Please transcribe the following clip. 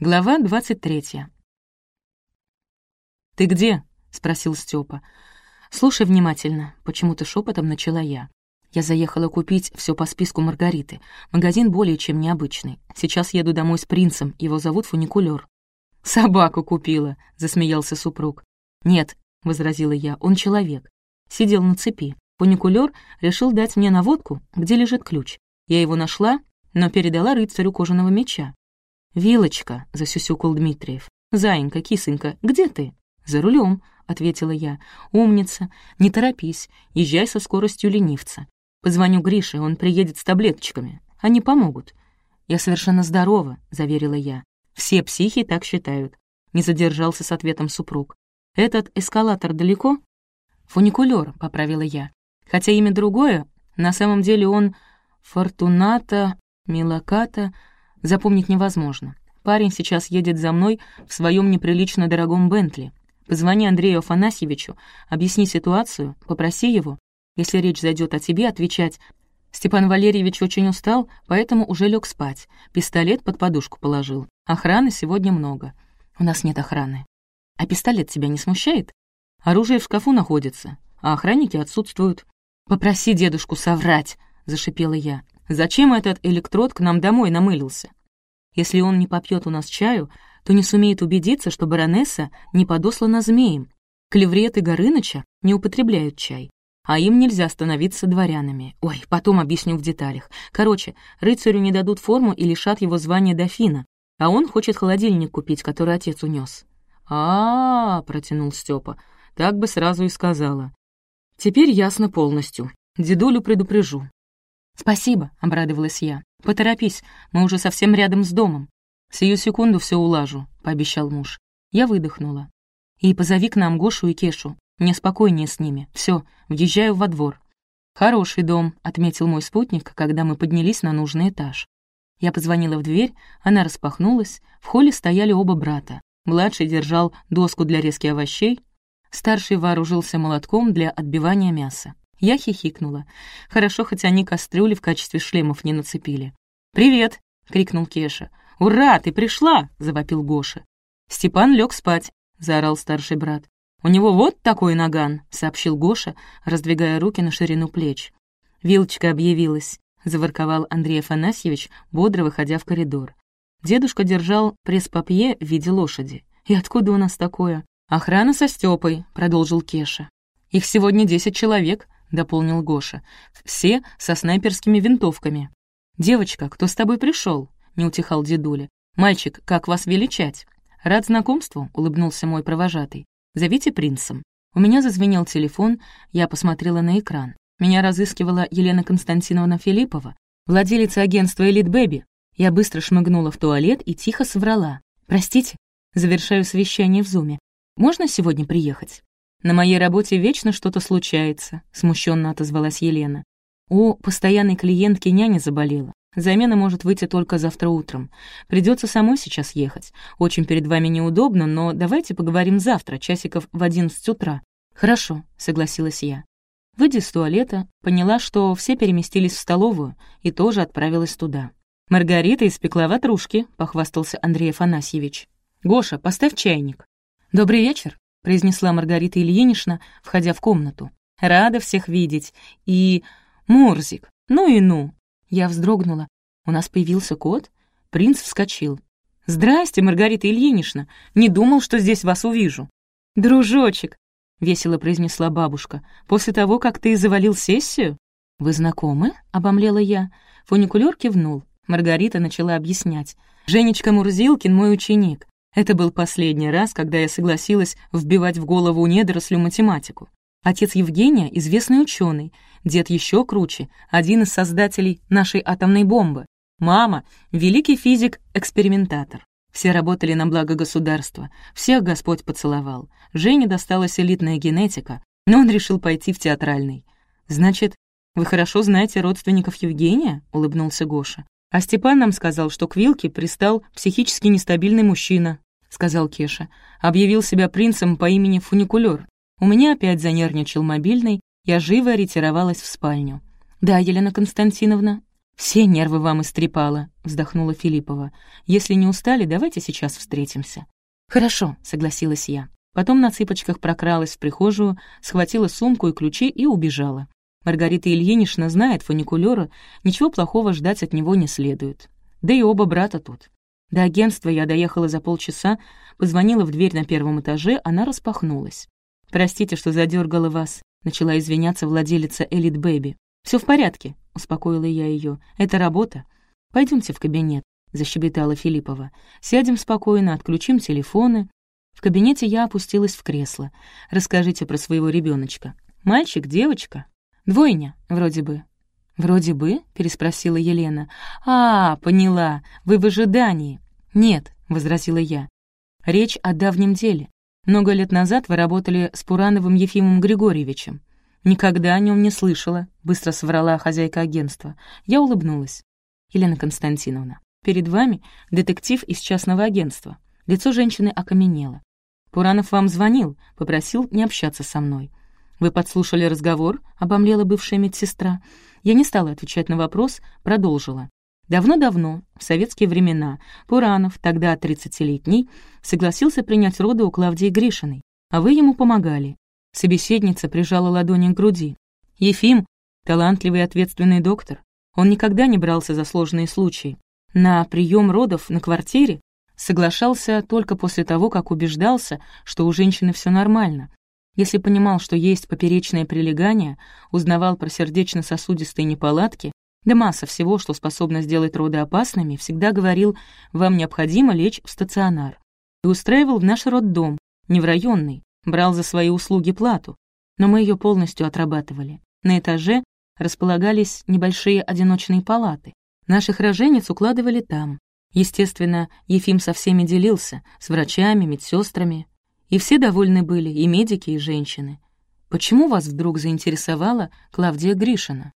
Глава 23. «Ты где?» — спросил Степа. «Слушай внимательно», — почему-то шепотом начала я. Я заехала купить все по списку Маргариты. Магазин более чем необычный. Сейчас еду домой с принцем, его зовут Фуникулер. «Собаку купила», — засмеялся супруг. «Нет», — возразила я, — «он человек. Сидел на цепи. Фуникулер решил дать мне наводку, где лежит ключ. Я его нашла, но передала рыцарю кожаного меча. «Вилочка», — засюсюкал Дмитриев. «Заинька, кисонька, где ты?» «За рулем», — ответила я. «Умница. Не торопись. Езжай со скоростью ленивца. Позвоню Грише, он приедет с таблеточками. Они помогут». «Я совершенно здорова», — заверила я. «Все психи так считают», — не задержался с ответом супруг. «Этот эскалатор далеко?» «Фуникулер», — поправила я. «Хотя имя другое, на самом деле он Фортуната, Милаката, запомнить невозможно. Парень сейчас едет за мной в своем неприлично дорогом Бентли. Позвони Андрею Афанасьевичу, объясни ситуацию, попроси его, если речь зайдет о тебе, отвечать Степан Валерьевич очень устал, поэтому уже лег спать. Пистолет под подушку положил. Охраны сегодня много. У нас нет охраны. А пистолет тебя не смущает? Оружие в шкафу находится, а охранники отсутствуют. «Попроси дедушку соврать», — зашипела я. «Зачем этот электрод к нам домой намылился? Если он не попьет у нас чаю, то не сумеет убедиться, что баронесса не подослана змеем. Клевреты Горыныча не употребляют чай а им нельзя становиться дворянами. Ой, потом объясню в деталях. Короче, рыцарю не дадут форму и лишат его звания дофина, а он хочет холодильник купить, который отец унес. -а, -а протянул Степа. Так бы сразу и сказала. Теперь ясно полностью. Дедулю предупрежу. Спасибо, обрадовалась я. Поторопись, мы уже совсем рядом с домом. Сию секунду все улажу, пообещал муж. Я выдохнула. И позови к нам Гошу и Кешу. Мне спокойнее с ними. Все, въезжаю во двор. «Хороший дом», — отметил мой спутник, когда мы поднялись на нужный этаж. Я позвонила в дверь, она распахнулась, в холле стояли оба брата. Младший держал доску для резки овощей, старший вооружился молотком для отбивания мяса. Я хихикнула. Хорошо, хоть они кастрюли в качестве шлемов не нацепили. «Привет!» — крикнул Кеша. «Ура, ты пришла!» — завопил Гоша. Степан лег спать, — заорал старший брат. «У него вот такой наган», — сообщил Гоша, раздвигая руки на ширину плеч. «Вилочка объявилась», — заворковал Андрей Афанасьевич, бодро выходя в коридор. Дедушка держал пресс-папье в виде лошади. «И откуда у нас такое?» «Охрана со Стёпой», — продолжил Кеша. «Их сегодня десять человек», — дополнил Гоша. «Все со снайперскими винтовками». «Девочка, кто с тобой пришел? не утихал дедуля. «Мальчик, как вас величать?» «Рад знакомству», — улыбнулся мой провожатый. Зовите принцем». У меня зазвенел телефон, я посмотрела на экран. Меня разыскивала Елена Константиновна Филиппова, владелица агентства «Элит Бэби». Я быстро шмыгнула в туалет и тихо соврала. «Простите, завершаю совещание в Зуме. Можно сегодня приехать?» «На моей работе вечно что-то случается», — смущенно отозвалась Елена. «У постоянной клиентки няня заболела. Замена может выйти только завтра утром. Придется самой сейчас ехать. Очень перед вами неудобно, но давайте поговорим завтра, часиков в одиннадцать утра». «Хорошо», — согласилась я. Выйдя из туалета, поняла, что все переместились в столовую, и тоже отправилась туда. «Маргарита испекла ватрушки», — похвастался Андрей Афанасьевич. «Гоша, поставь чайник». «Добрый вечер», — произнесла Маргарита Ильинична, входя в комнату. «Рада всех видеть. И... Мурзик, ну и ну, я вздрогнула. У нас появился кот? Принц вскочил. «Здрасте, Маргарита Ильинична! Не думал, что здесь вас увижу!» «Дружочек!» — весело произнесла бабушка. «После того, как ты завалил сессию?» «Вы знакомы?» — обомлела я. Фуникулер кивнул. Маргарита начала объяснять. «Женечка Мурзилкин — мой ученик. Это был последний раз, когда я согласилась вбивать в голову недорослю математику. Отец Евгения — известный ученый, дед еще круче, один из создателей нашей атомной бомбы. Мама — великий физик-экспериментатор. Все работали на благо государства, всех Господь поцеловал. Жене досталась элитная генетика, но он решил пойти в театральный. «Значит, вы хорошо знаете родственников Евгения?» — улыбнулся Гоша. «А Степан нам сказал, что к Вилке пристал психически нестабильный мужчина», — сказал Кеша. Объявил себя принцем по имени Фуникулер. У меня опять занервничал мобильный, я живо ретировалась в спальню. «Да, Елена Константиновна». «Все нервы вам истрепала», — вздохнула Филиппова. «Если не устали, давайте сейчас встретимся». «Хорошо», — согласилась я. Потом на цыпочках прокралась в прихожую, схватила сумку и ключи и убежала. Маргарита Ильинична знает фуникулёра, ничего плохого ждать от него не следует. Да и оба брата тут. До агентства я доехала за полчаса, позвонила в дверь на первом этаже, она распахнулась. «Простите, что задергала вас», — начала извиняться владелица Элит Бэби. Все в порядке», — успокоила я ее. «Это работа. Пойдемте в кабинет», — защебетала Филиппова. «Сядем спокойно, отключим телефоны». В кабинете я опустилась в кресло. «Расскажите про своего ребеночка. Мальчик, девочка?» «Двойня, вроде бы». «Вроде бы?» — переспросила Елена. «А, поняла. Вы в ожидании». «Нет», — возразила я. «Речь о давнем деле. Много лет назад вы работали с Пурановым Ефимом Григорьевичем. «Никогда о нем не слышала», — быстро соврала хозяйка агентства. Я улыбнулась. «Елена Константиновна, перед вами детектив из частного агентства». Лицо женщины окаменело. «Пуранов вам звонил, попросил не общаться со мной». «Вы подслушали разговор?» — обомлела бывшая медсестра. Я не стала отвечать на вопрос, продолжила. Давно-давно, в советские времена, Пуранов, тогда 30-летний, согласился принять роды у Клавдии Гришиной, а вы ему помогали. Собеседница прижала ладони к груди. Ефим — талантливый и ответственный доктор. Он никогда не брался за сложные случаи. На прием родов на квартире соглашался только после того, как убеждался, что у женщины все нормально. Если понимал, что есть поперечное прилегание, узнавал про сердечно-сосудистые неполадки, да масса всего, что способно сделать роды опасными, всегда говорил, вам необходимо лечь в стационар. И устраивал в наш роддом, не в районный, брал за свои услуги плату, но мы ее полностью отрабатывали. На этаже располагались небольшие одиночные палаты. Наших роженец укладывали там. Естественно, Ефим со всеми делился, с врачами, медсестрами. И все довольны были, и медики, и женщины. Почему вас вдруг заинтересовала Клавдия Гришина?